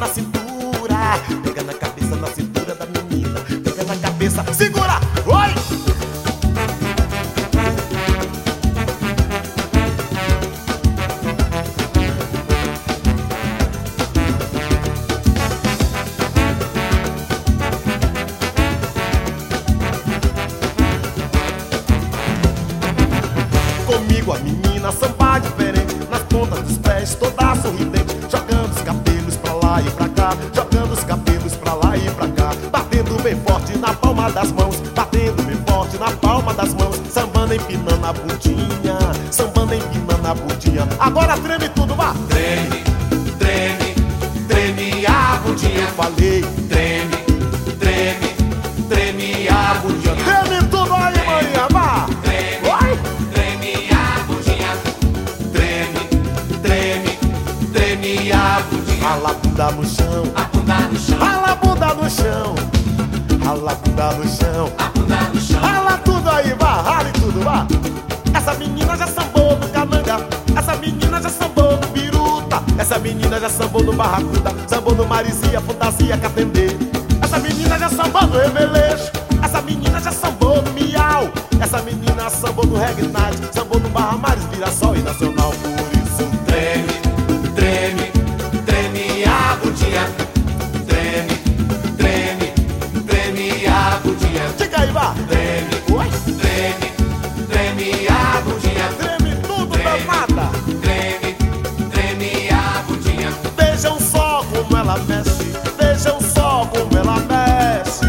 na cintura. Pega na cabeça, na cintura da menina. Pega na cabeça, segura! Oi! Comigo a menina samba diferente Nas pontas dos pés toda Jogando os cabelos pra lá e pra cá Batendo bem forte na palma das mãos Batendo bem forte na palma das mãos Sambando empinando a bundinha Sambando empinando a bundinha Agora treme tudo, vá! Treme, treme, treme a bundinha. Falei Treme, treme, treme a bundinha. Treme tudo aí, manhã, vá! Treme a bundinha. Bunda no chão A bunda no chão, Rala a bunda no chão Rala a bunda no chão a bunda no chão. Rala tudo aí, vá, rale tudo, vá. Essa menina já sambou no cananga. Essa menina já sambou no biruta. Essa menina já sambou no barracuda. Sambou no marisia, fantasia, catendê. Essa menina já sambou no remeleixo. Essa menina já sambou no miau. Essa menina sambou no reggae night. Sambou no barra mares, vira-sol e nacional. Ela mexe, vejam só como ela mexe.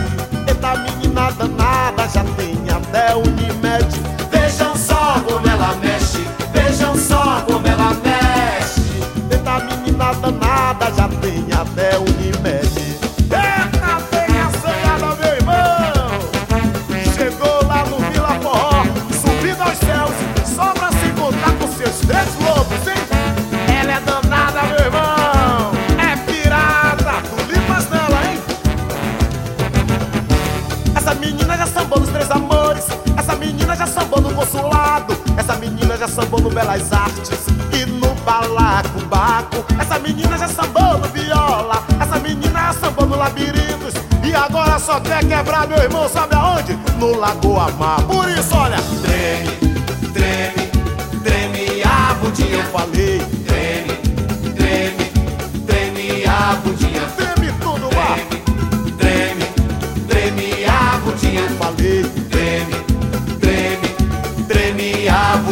Eita menina danada, já tem até Unimed. Vejam só como ela mexe, vejam só como ela mexe. Eita menina danada, já tem até Unimed. Essa menina já sambou nos Três Amores. Essa menina já sambou no Consulado. Essa menina já sambou no Belas Artes e no Balacobaco. Essa menina já sambou no Viola. Essa menina já sambou no Labirintos. E agora só quer quebrar, meu irmão, sabe aonde? No Lagoa Mar. Por isso, olha, Treme, treme, treme a bundinha. eu falei,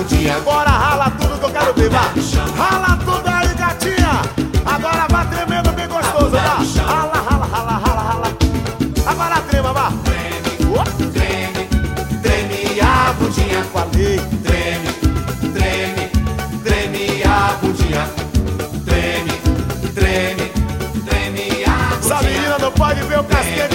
a bundinha. bora rala tudo que eu quero ver, vá. Rala tudo aí, gatinha. Agora vai tremendo bem gostoso, vá. Rala, rala, rala, rala, rala. Agora trema, vá. Ué, Treme, treme a bundinha. Falei, Treme, treme, treme a bundinha. Treme, treme, treme a essa bundinha. menina não pode ver o casquinha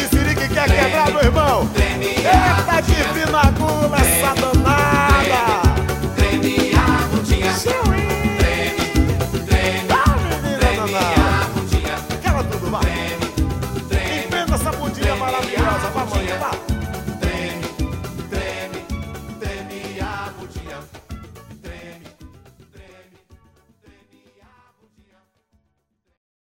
Yeah.